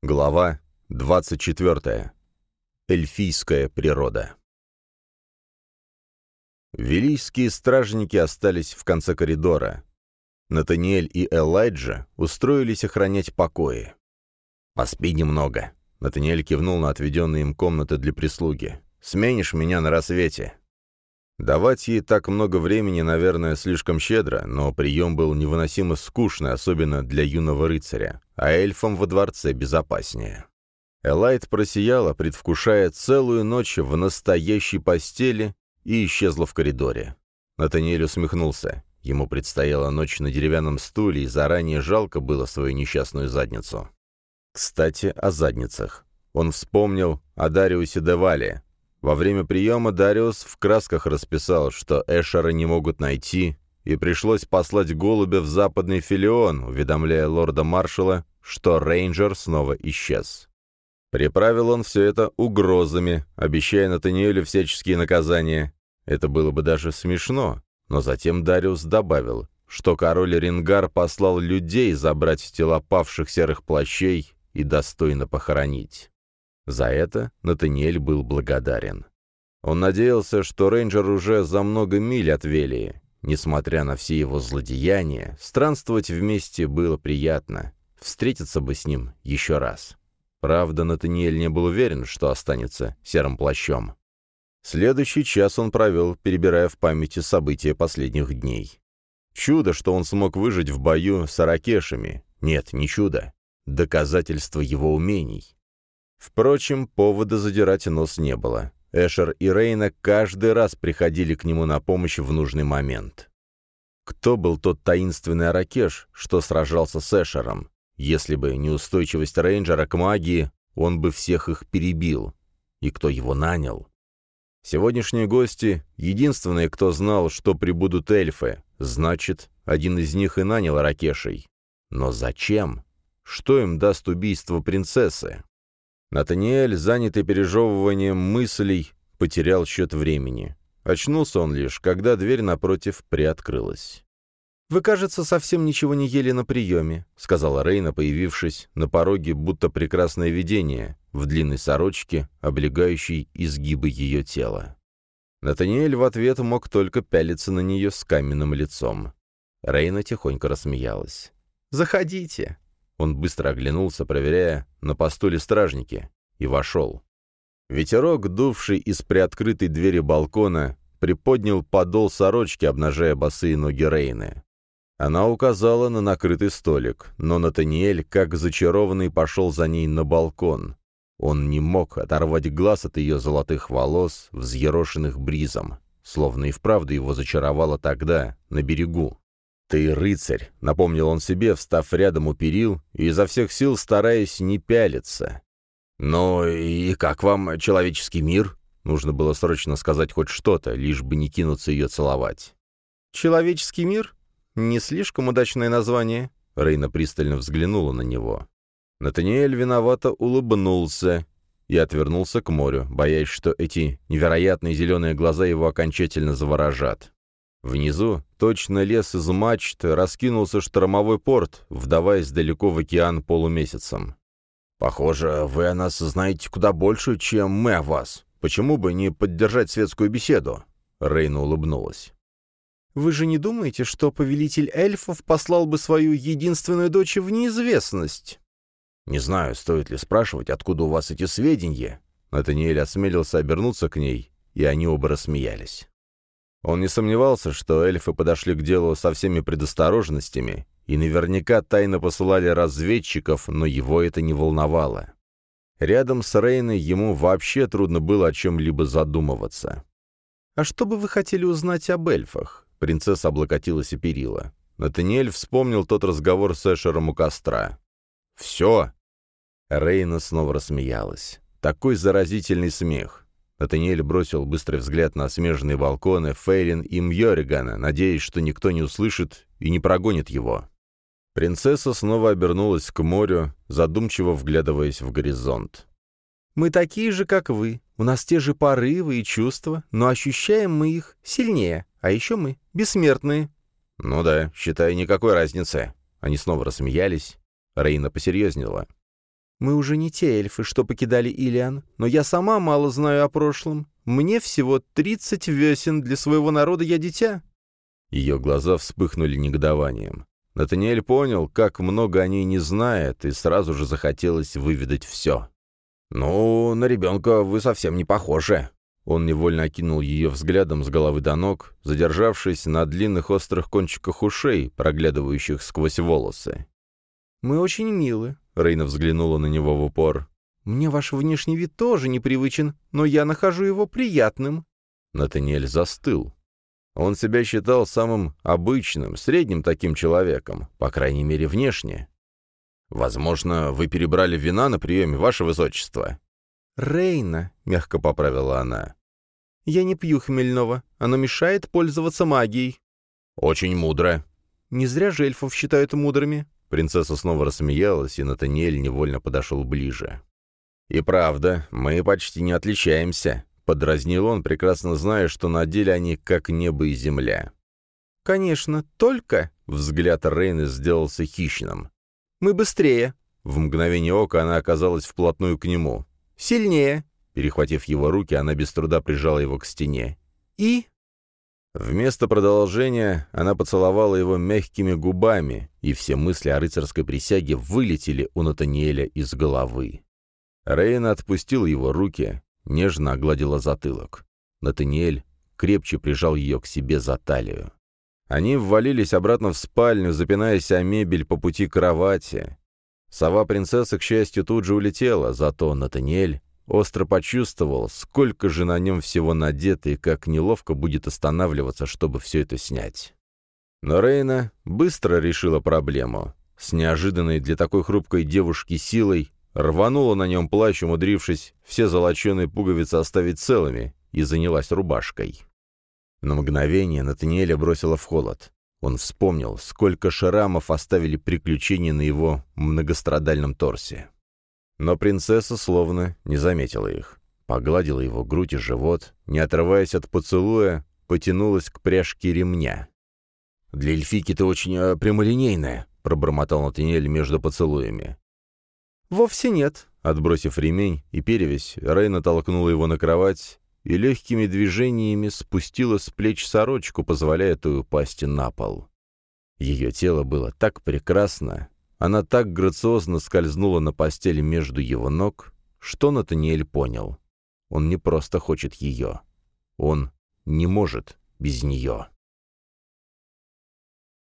Глава 24. Эльфийская природа. Вилийские стражники остались в конце коридора. Натаниэль и Элайджа устроились охранять покои. «Поспи немного», — Натаниэль кивнул на отведенные им комнаты для прислуги. «Сменишь меня на рассвете». Давать ей так много времени, наверное, слишком щедро, но прием был невыносимо скучный, особенно для юного рыцаря, а эльфам во дворце безопаснее. Элайт просияла, предвкушая целую ночь в настоящей постели, и исчезла в коридоре. Натаниэль усмехнулся. Ему предстояла ночь на деревянном стуле, и заранее жалко было свою несчастную задницу. Кстати, о задницах. Он вспомнил о Дариусе Девале, во время приема Дариус в красках расписал, что Эшера не могут найти, и пришлось послать голубя в западный филион, уведомляя лорда-маршала, что рейнджер снова исчез. Приправил он все это угрозами, обещая Натаниэлю всяческие наказания. Это было бы даже смешно, но затем Дариус добавил, что король Рингар послал людей забрать тела павших серых плащей и достойно похоронить. За это Натаниэль был благодарен. Он надеялся, что рейнджер уже за много миль от Велии. Несмотря на все его злодеяния, странствовать вместе было приятно. Встретиться бы с ним еще раз. Правда, Натаниэль не был уверен, что останется серым плащом. Следующий час он провел, перебирая в памяти события последних дней. Чудо, что он смог выжить в бою с аракешами. Нет, не чудо. Доказательство его умений. Впрочем, повода задирать нос не было. Эшер и Рейна каждый раз приходили к нему на помощь в нужный момент. Кто был тот таинственный Аракеш, что сражался с Эшером? Если бы не устойчивость рейнджера к магии, он бы всех их перебил. И кто его нанял? Сегодняшние гости — единственные, кто знал, что прибудут эльфы. Значит, один из них и нанял Аракешей. Но зачем? Что им даст убийство принцессы? Натаниэль, занятый пережевыванием мыслей, потерял счет времени. Очнулся он лишь, когда дверь напротив приоткрылась. «Вы, кажется, совсем ничего не ели на приеме», — сказала Рейна, появившись на пороге, будто прекрасное видение, в длинной сорочке, облегающей изгибы ее тела. Натаниэль в ответ мог только пялиться на нее с каменным лицом. Рейна тихонько рассмеялась. «Заходите», он быстро оглянулся, проверяя, на посту ли стражники, и вошел. Ветерок, дувший из приоткрытой двери балкона, приподнял подол сорочки, обнажая босые ноги Рейны. Она указала на накрытый столик, но Натаниэль, как зачарованный, пошел за ней на балкон. Он не мог оторвать глаз от ее золотых волос, взъерошенных бризом, словно и вправду его зачаровало тогда, на берегу. «Ты рыцарь», — напомнил он себе, встав рядом у перил и изо всех сил стараясь не пялиться. «Ну и как вам человеческий мир?» Нужно было срочно сказать хоть что-то, лишь бы не кинуться ее целовать. «Человеческий мир? Не слишком удачное название?» Рейна пристально взглянула на него. Натаниэль виновато улыбнулся и отвернулся к морю, боясь, что эти невероятные зеленые глаза его окончательно заворожат. Внизу, точно лес из мачт, раскинулся штормовой порт, вдаваясь далеко в океан полумесяцем. «Похоже, вы о нас знаете куда больше, чем мы о вас. Почему бы не поддержать светскую беседу?» Рейна улыбнулась. «Вы же не думаете, что повелитель эльфов послал бы свою единственную дочь в неизвестность?» «Не знаю, стоит ли спрашивать, откуда у вас эти сведения?» Натаниэль осмелился обернуться к ней, и они оба рассмеялись. Он не сомневался, что эльфы подошли к делу со всеми предосторожностями и наверняка тайно посылали разведчиков, но его это не волновало. Рядом с Рейной ему вообще трудно было о чем-либо задумываться. «А что бы вы хотели узнать об эльфах?» Принцесса облокотилась и перила. Натаниэль вспомнил тот разговор с Эшером у костра. «Все!» Рейна снова рассмеялась. Такой заразительный смех. Натаниэль бросил быстрый взгляд на смежные балконы Фейлин и Мьоригана, надеясь, что никто не услышит и не прогонит его. Принцесса снова обернулась к морю, задумчиво вглядываясь в горизонт. «Мы такие же, как вы. У нас те же порывы и чувства, но ощущаем мы их сильнее. А еще мы бессмертные». «Ну да, считай, никакой разницы». Они снова рассмеялись. Рейна посерьезнела. Мы уже не те эльфы, что покидали Илиан, но я сама мало знаю о прошлом. Мне всего тридцать весен, для своего народа я дитя». Ее глаза вспыхнули негодованием. Натаниэль понял, как много о ней не знает, и сразу же захотелось выведать все. «Ну, на ребенка вы совсем не похожи». Он невольно окинул ее взглядом с головы до ног, задержавшись на длинных острых кончиках ушей, проглядывающих сквозь волосы. «Мы очень милы», — Рейна взглянула на него в упор. «Мне ваш внешний вид тоже непривычен, но я нахожу его приятным». Натаниэль застыл. Он себя считал самым обычным, средним таким человеком, по крайней мере, внешне. «Возможно, вы перебрали вина на приеме, ваше высочество?» «Рейна», — мягко поправила она. «Я не пью хмельного. Оно мешает пользоваться магией». «Очень мудро». «Не зря же эльфов считают мудрыми». Принцесса снова рассмеялась, и Натаниэль невольно подошел ближе. «И правда, мы почти не отличаемся», — подразнил он, прекрасно зная, что на деле они как небо и земля. «Конечно, только...» — взгляд Рейны сделался хищным. Мы быстрее!» В мгновение ока она оказалась вплотную к нему. «Сильнее!» Перехватив его руки, она без труда прижала его к стене. «И?» Вместо продолжения она поцеловала его мягкими губами, и все мысли о рыцарской присяге вылетели у Натаниэля из головы. Рейна отпустил его руки, нежно огладила затылок. Натаниэль крепче прижал ее к себе за талию. Они ввалились обратно в спальню, запинаясь о мебель по пути к кровати. Сова принцессы, к счастью, тут же улетела, зато Натаниэль остро почувствовал, сколько же на нем всего надето и как неловко будет останавливаться, чтобы все это снять. Но Рейна быстро решила проблему. С неожиданной для такой хрупкой девушки силой рванула на нем плащ, умудрившись все золоченые пуговицы оставить целыми, и занялась рубашкой. На мгновение Натаниэля бросило в холод. Он вспомнил, сколько шрамов оставили приключения на его многострадальном торсе. Но принцесса словно не заметила их. Погладила его грудь и живот, не отрываясь от поцелуя, потянулась к пряжке ремня. «Для эльфики ты очень э, прямолинейная», — пробормотал Натаниэль между поцелуями. «Вовсе нет», — отбросив ремень и перевязь, Рейна толкнула его на кровать и легкими движениями спустила с плеч сорочку, позволяя той упасть на пол. Ее тело было так прекрасно, она так грациозно скользнула на постели между его ног, что Натаниэль понял. Он не просто хочет ее. Он не может без нее.